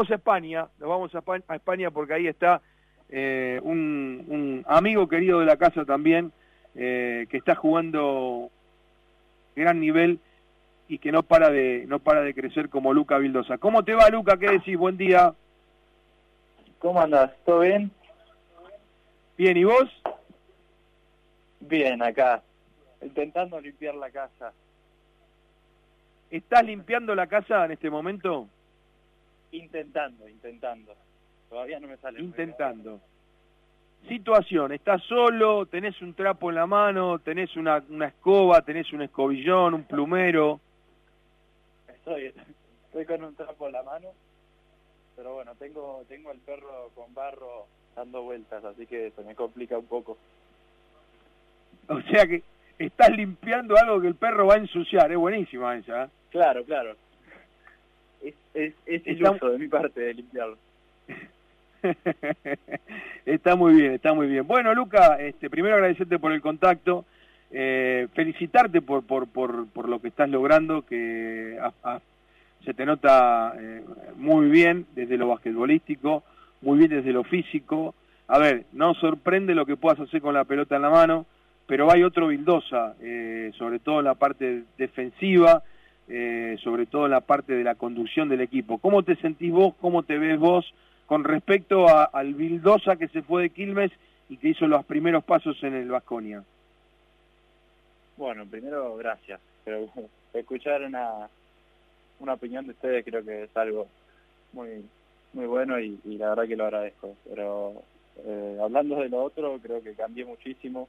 vamos a España, nos vamos a España porque ahí está eh, un, amigo querido de la casa también, eh, que está jugando gran nivel y que no para de no para de crecer como Luca Vildosa. ¿Cómo te va, Luca? ¿Qué decís? Buen día. ¿Cómo andas? ¿Todo bien? Bien, ¿y vos? Bien, acá, intentando limpiar la casa. ¿Estás limpiando la casa en este momento? Intentando, intentando. Todavía no me sale. Intentando. Situación, estás solo, tenés un trapo en la mano, tenés una, una escoba, tenés un escobillón, un plumero. Estoy, estoy con un trapo en la mano, pero bueno, tengo, tengo el perro con barro dando vueltas, así que se me complica un poco. O sea que estás limpiando algo que el perro va a ensuciar, es buenísima esa. ¿eh? Claro, claro. Es, es, es el uso de mi parte de limpiarlo. está muy bien, está muy bien. Bueno, Luca, este, primero agradecerte por el contacto, eh, felicitarte por, por, por, por, lo que estás logrando, que se te nota eh, muy bien desde lo basquetbolístico, muy bien desde lo físico. A ver, no sorprende lo que puedas hacer con la pelota en la mano, pero hay otro Vildosa, eh, sobre todo en la parte defensiva, sobre todo la parte de la conducción del equipo. ¿Cómo te sentís vos? ¿Cómo te ves vos? con respecto al Vildosa que se fue de Quilmes y que hizo los primeros pasos en el Vasconia? Bueno, primero gracias. Pero escuchar una, una opinión de ustedes creo que es algo muy muy bueno y, la verdad que lo agradezco. Pero eh, hablando de lo otro, creo que cambié muchísimo,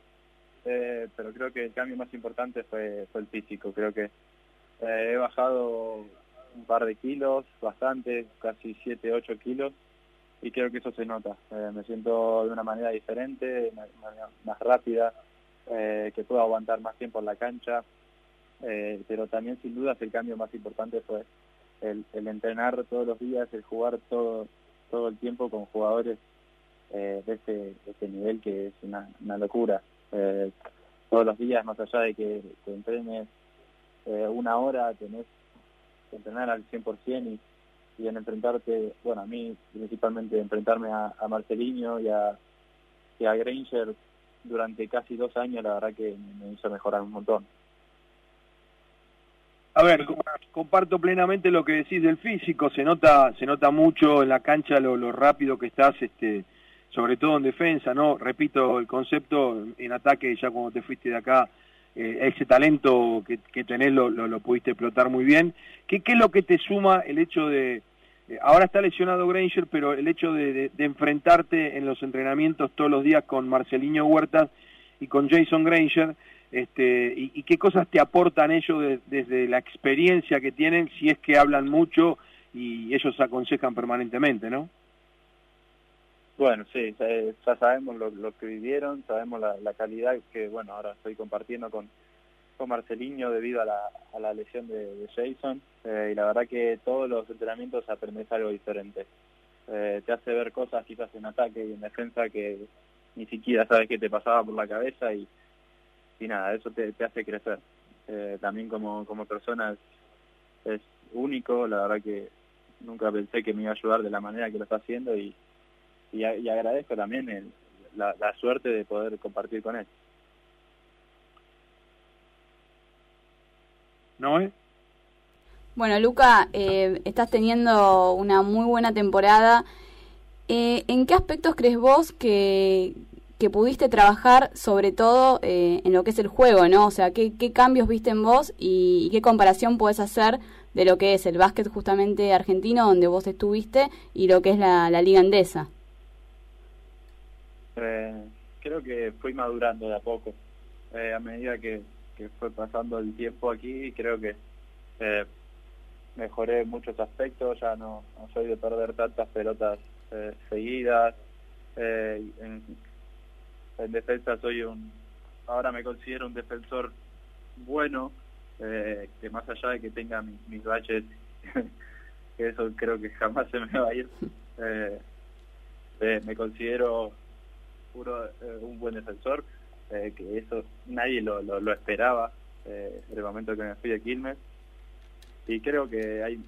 eh, pero creo que el cambio más importante fue, fue el físico. Creo que eh, he bajado un par de kilos, bastante, casi 7, 8 kilos, y creo que eso se nota. Eh, me siento de una manera diferente, más rápida, eh, que puedo aguantar más tiempo en la cancha, eh, pero también sin duda el cambio más importante fue el, entrenar todos los días, el jugar todo todo el tiempo con jugadores de, este, de este nivel que es una, locura. todos los días, más allá de que te entrenes una hora, tenés que entrenar al 100% y y en enfrentarte, bueno, a mí principalmente enfrentarme a, a Marcelinho y a, a Granger durante casi dos años, la verdad que me hizo mejorar un montón. A ver, comparto plenamente lo que decís del físico, se nota, se nota mucho en la cancha lo, lo rápido que estás, este, sobre todo en defensa, ¿no? Repito el concepto, en ataque ya cuando te fuiste de acá, eh, ese talento que, que tenés lo, lo, pudiste explotar muy bien. ¿Qué, ¿Qué es lo que te suma el hecho de, eh, ahora está lesionado Granger, pero el hecho de, enfrentarte en los entrenamientos todos los días con Marcelinho Huertas y con Jason Granger, este, y, qué cosas te aportan ellos desde la experiencia que tienen, si es que hablan mucho y ellos aconsejan permanentemente, ¿no? Bueno, sí, ya sabemos lo, que vivieron, sabemos la, calidad que, bueno, ahora estoy compartiendo con, Marcelinho debido a la, a la lesión de, Jason eh, y la verdad que todos los entrenamientos aprendes algo diferente. Eh, te hace ver cosas quizás en ataque y en defensa que ni siquiera sabes qué te pasaba por la cabeza y, y nada, eso te, te hace crecer. Eh, también como, como persona es, único, la verdad que nunca pensé que me iba a ayudar de la manera que lo está haciendo y, y, agradezco también la, la suerte de poder compartir con él. ¿no? Bueno, Luca, eh, estás teniendo una muy buena temporada. Eh, ¿En qué aspectos crees vos que, que pudiste trabajar, sobre todo eh, en lo que es el juego, ¿no? O sea, ¿qué, cambios viste en vos y, qué comparación puedes hacer de lo que es el básquet justamente argentino, donde vos estuviste, y lo que es la, liga andesa? Creo que fui madurando de a poco, a medida que, que fue pasando el tiempo aquí, creo que eh, mejoré muchos aspectos, ya no, soy de perder tantas pelotas eh, seguidas, eh, en, defensa soy un, ahora me considero un defensor bueno, que más allá de que tenga mis, mis baches, que eso creo que jamás se me va a ir, me considero puro, un buen defensor. Eh, que eso nadie lo, lo, esperaba eh, el momento que me fui de Quilmes. Y creo que hay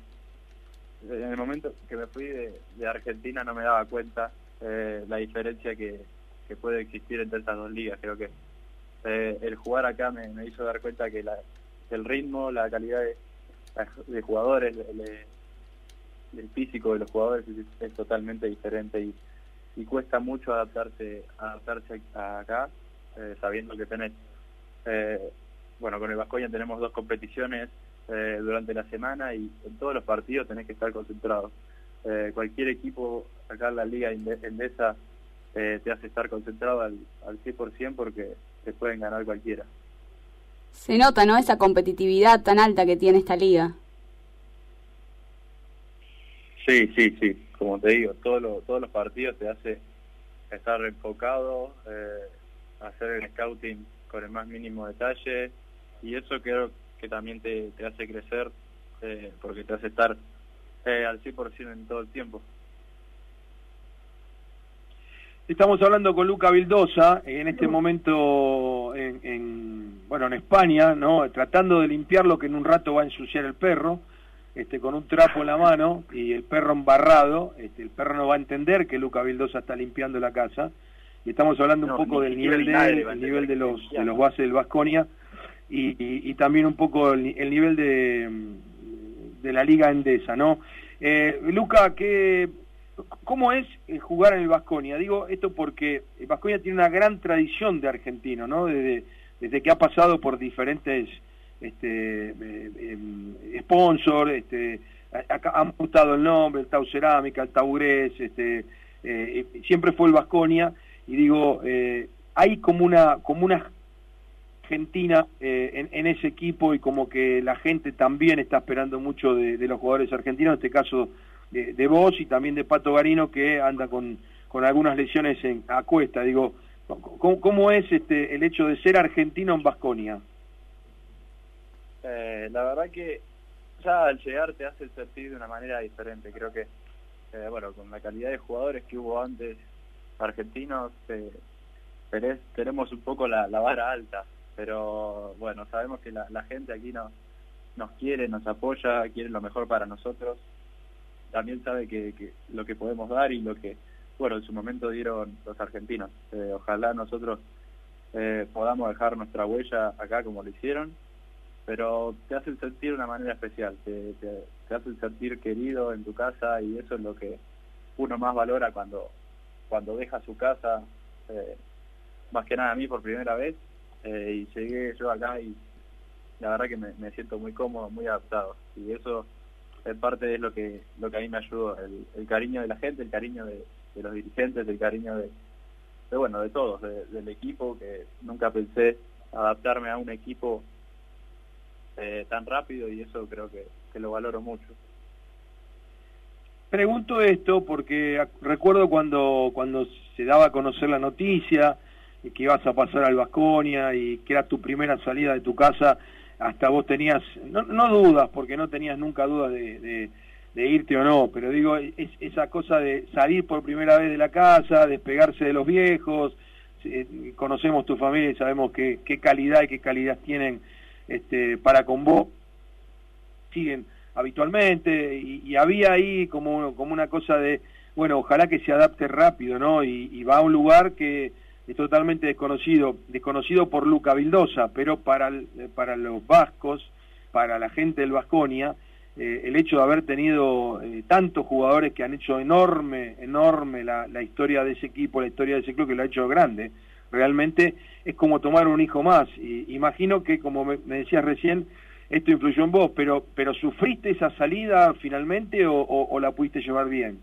en el momento que me fui de, Argentina no me daba cuenta eh, la diferencia que, puede existir entre estas dos ligas. Creo que eh, el jugar acá me, hizo dar cuenta que el ritmo, la calidad de, jugadores, el, físico de los jugadores es, totalmente diferente y, cuesta mucho adaptarse adaptarse acá eh, sabiendo que tenés bueno con el Vascoña tenemos dos competiciones eh, durante la semana y en todos los partidos tenés que estar concentrado. Eh, cualquier equipo acá en la liga endesa eh, te hace estar concentrado al, al 100% porque te pueden ganar cualquiera. Se nota, ¿no? Esa competitividad tan alta que tiene esta liga. Sí, sí, sí. Como te digo, todos todos los partidos te hace estar enfocado, hacer el scouting con el más mínimo detalle y eso creo que también te, hace crecer eh, porque te hace estar eh, al 100% en todo el tiempo. Estamos hablando con Luca Vildosa, en este momento en, bueno en España, ¿no? tratando de limpiar lo que en un rato va a ensuciar el perro, este, con un trapo en la mano y el perro embarrado. Este, el perro no va a entender que Luca Vildosa está limpiando la casa. Y estamos hablando un poco del nivel de, el nivel de los, de los bases del Vasconia y, también un poco el, nivel de, de, la liga endesa, ¿no? Eh, Luca, ¿qué, ¿cómo es jugar en el Vasconia? Digo esto porque el Vasconia tiene una gran tradición de argentino, ¿no? Desde, desde que ha pasado por diferentes este, eh, em, sponsors, este, han gustado el nombre, el Tau Cerámica, el Taurés, este, eh, siempre fue el Vasconia, y digo, hay como una, como una Argentina eh, en, ese equipo y como que la gente también está esperando mucho de, los jugadores argentinos, en este caso de, vos y también de Pato Garino que anda con, con algunas lesiones en, a cuesta. Digo, ¿cómo, es este el hecho de ser argentino en Vasconia? Eh, la verdad que ya al llegar te hace sentir de una manera diferente. Creo que, eh, bueno, con la calidad de jugadores que hubo antes argentinos, tenemos un poco la vara alta pero bueno, sabemos que la, gente aquí no, nos quiere, nos apoya, quiere lo mejor para nosotros. También sabe que, lo que podemos dar y lo que, bueno, en su momento dieron los argentinos. Eh, ojalá nosotros eh, podamos dejar nuestra huella acá como lo hicieron, pero te hacen sentir de una manera especial, te, te, hacen sentir querido en tu casa y eso es lo que uno más valora cuando, cuando deja su casa, eh, más que nada a mí por primera vez, eh, y llegué yo acá y la verdad que me, siento muy cómodo, muy adaptado y eso es parte de lo que lo que a mí me ayudó, el, cariño de la gente, el cariño de, los dirigentes, el cariño de, bueno, de todos, del equipo, que nunca pensé adaptarme a un equipo eh, tan rápido y eso creo que, que lo valoro mucho. Pregunto esto porque recuerdo cuando, cuando se daba a conocer la noticia, que ibas a pasar al Vasconia y que era tu primera salida de tu casa, hasta vos tenías, no, no dudas, porque no tenías nunca dudas de, irte o no, pero digo, es, esa cosa de salir por primera vez de la casa, despegarse de los viejos, conocemos tu familia y sabemos qué, qué calidad y qué calidad tienen este, para con vos, siguen habitualmente, y, había ahí como, como una cosa de, bueno, ojalá que se adapte rápido, ¿no? Y, y va a un lugar que es totalmente desconocido, desconocido por Luca Vildosa, pero para, para los vascos, para la gente del Vasconia, eh, el hecho de haber tenido eh, tantos jugadores que han hecho enorme, enorme la, la, historia de ese equipo, la historia de ese club que lo ha hecho grande, realmente es como tomar un hijo más. Y, imagino que, como me, decías recién, esto influyó en vos, pero, pero ¿sufriste esa salida finalmente o, la pudiste llevar bien?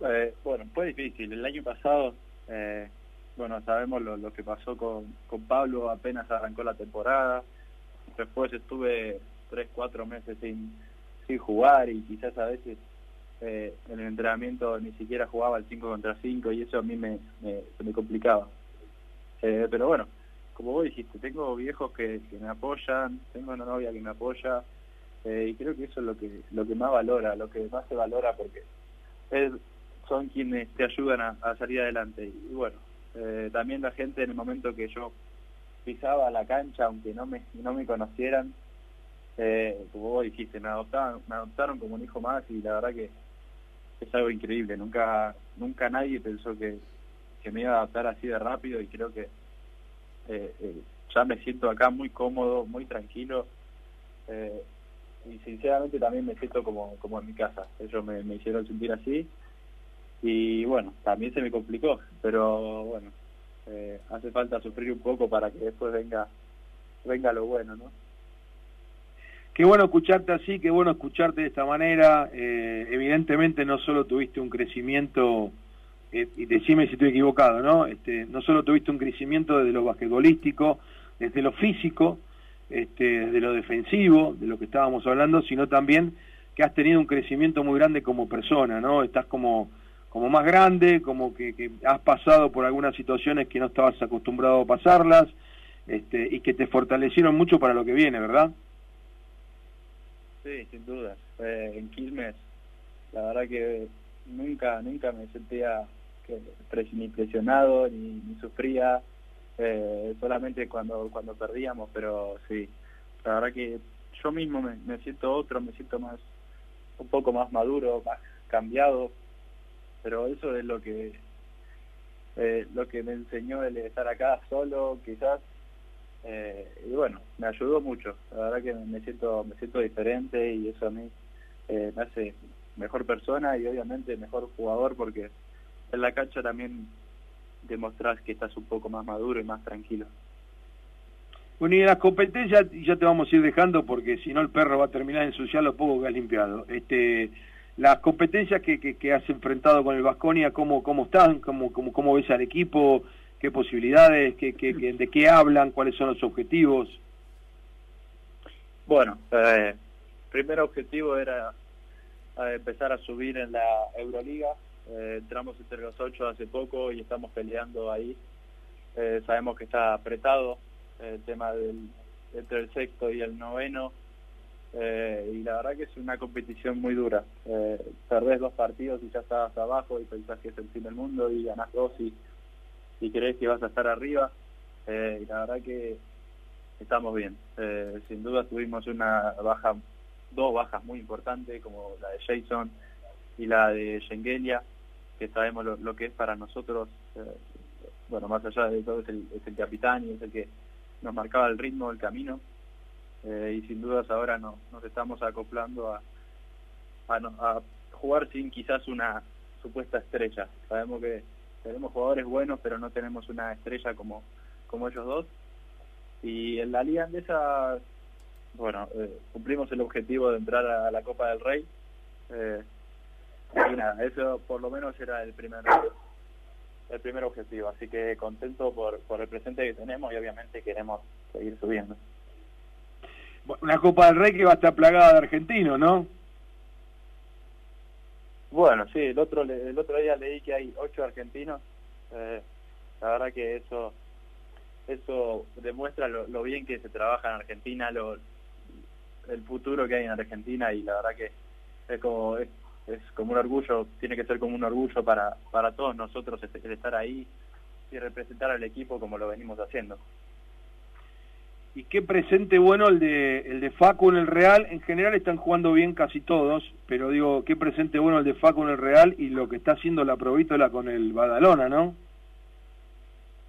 Eh, bueno, fue difícil. El año pasado eh, bueno, sabemos lo, que pasó con, con Pablo apenas arrancó la temporada. Después estuve tres, cuatro meses sin, sin jugar y quizás a veces eh, en el entrenamiento ni siquiera jugaba el 5 contra 5 y eso a mí me, me, complicaba. Eh, pero bueno, como vos dijiste, tengo viejos que, que me apoyan, tengo una novia que me apoya eh, y creo que eso es lo que, lo que más valora, lo que más se valora porque es, son quienes te ayudan a, salir adelante. Y, bueno, eh, también la gente en el momento que yo pisaba la cancha, aunque no me, no me conocieran, eh, como vos dijiste, me adoptaron, me adoptaron como un hijo más y la verdad que es algo increíble. Nunca, nunca nadie pensó que, que me iba a adaptar así de rápido y creo que eh, eh, ya me siento acá muy cómodo, muy tranquilo eh, y sinceramente también me siento como, como en mi casa. Ellos me, me hicieron sentir así y bueno, también se me complicó, pero bueno, eh, hace falta sufrir un poco para que después venga venga lo bueno, ¿no? Qué bueno escucharte así, qué bueno escucharte de esta manera. Eh, evidentemente no solo tuviste un crecimiento, eh, y decime si estoy equivocado, ¿no? Este, no solo tuviste un crecimiento desde lo basquetbolístico, desde lo físico, este, desde lo defensivo, de lo que estábamos hablando, sino también que has tenido un crecimiento muy grande como persona, ¿no? Estás como, como más grande, como que, que has pasado por algunas situaciones que no estabas acostumbrado a pasarlas, este, y que te fortalecieron mucho para lo que viene, ¿verdad? Sí, sin duda. En Quilmes, la verdad que nunca nunca me sentía que, ni presionado ni, ni sufría, eh, solamente cuando cuando perdíamos, pero sí, la verdad que yo mismo me, me siento otro, me siento más un poco más maduro, más cambiado, pero eso es lo que eh, lo que me enseñó el estar acá solo, quizás eh, y bueno, me ayudó mucho. La verdad que me siento me siento diferente y eso a mí eh, me hace mejor persona y obviamente mejor jugador porque en la cancha también demostrás que estás un poco más maduro y más tranquilo. Bueno, y en las competencias, ya te vamos a ir dejando porque si no el perro va a terminar ensuciar lo poco que has limpiado. Este, las competencias que, que, que has enfrentado con el Vasconia, ¿cómo, cómo están? ¿Cómo, cómo, ¿Cómo ves al equipo? Qué posibilidades, qué, qué, qué, de qué hablan, cuáles son los objetivos. Bueno, eh, primer objetivo era eh, empezar a subir en la Euroliga. Eh, entramos entre los ocho hace poco y estamos peleando ahí. Eh, sabemos que está apretado el tema del entre el sexto y el noveno. Eh, y la verdad que es una competición muy dura. Eh, perdés dos partidos y ya estás abajo y pensás que es el fin del mundo y ganás dos y y crees que vas a estar arriba. Eh, y la verdad que estamos bien. Eh, sin duda tuvimos una baja, dos bajas muy importantes, como la de Jason y la de Schengelia, que sabemos lo, que es para nosotros. Eh, bueno, más allá de todo, es el, capitán y es el que nos marcaba el ritmo, el camino. Y sin dudas ahora no, nos estamos acoplando a, a, a jugar sin quizás una supuesta estrella. Sabemos que tenemos jugadores buenos, pero no tenemos una estrella como, como ellos dos. Y en la Liga Andesa, bueno, eh, cumplimos el objetivo de entrar a la Copa del Rey. Eh, y nada, eso por lo menos era el primer el primer objetivo. Así que contento por, por el presente que tenemos y obviamente queremos seguir subiendo. Una Copa del Rey que va a estar plagada de argentinos, ¿no? Bueno, sí, el otro el otro día leí que hay ocho argentinos. Eh, la verdad que eso eso demuestra lo, bien que se trabaja en Argentina, lo, el futuro que hay en Argentina y la verdad que es como es, es como un orgullo, tiene que ser como un orgullo para para todos nosotros el estar ahí y representar al equipo como lo venimos haciendo y qué presente bueno el de el de Facu en el Real. En general están jugando bien casi todos, pero digo, qué presente bueno el de Facu en el Real y lo que está haciendo la Provítola con el Badalona, ¿no?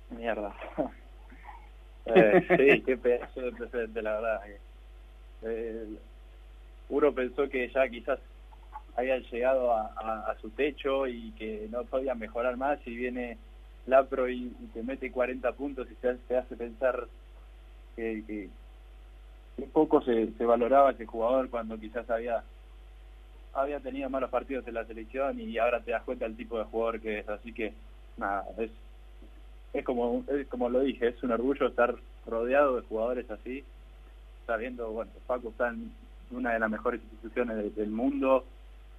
Mierda. eh, sí, qué pedazo de presente, la verdad. Eh, uno pensó que ya quizás habían llegado a, a, a, su techo y que no podían mejorar más y viene Lapro y, y te mete 40 puntos y te, te hace pensar que, poco se, valoraba ese jugador cuando quizás había había tenido malos partidos en la selección y ahora te das cuenta del tipo de jugador que es. Así que nada es es como es como lo dije es un orgullo estar rodeado de jugadores así sabiendo bueno Paco está en una de las mejores instituciones de, del mundo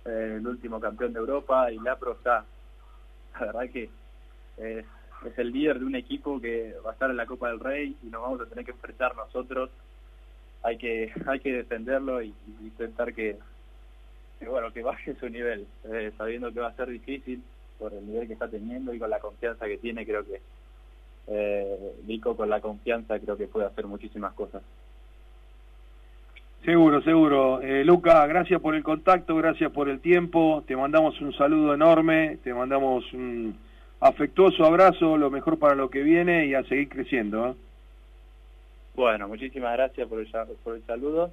eh, el último campeón de Europa y Lapro está la verdad que es es el líder de un equipo que va a estar en la Copa del Rey y nos vamos a tener que enfrentar nosotros. Hay que hay que defenderlo y, y intentar que, que, bueno que baje su nivel, eh, sabiendo que va a ser difícil por el nivel que está teniendo y con la confianza que tiene, creo que eh, con la confianza creo que puede hacer muchísimas cosas. Seguro, seguro. Eh, Luca, gracias por el contacto, gracias por el tiempo. Te mandamos un saludo enorme, te mandamos un afectuoso abrazo, lo mejor para lo que viene y a seguir creciendo. ¿eh? Bueno, muchísimas gracias por el, por el saludo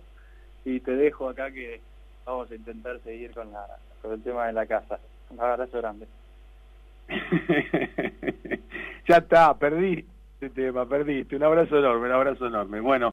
y te dejo acá que vamos a intentar seguir con, la, con el tema de la casa. Un abrazo grande. ya está, perdí este tema, perdiste. Un abrazo enorme, un abrazo enorme. Bueno.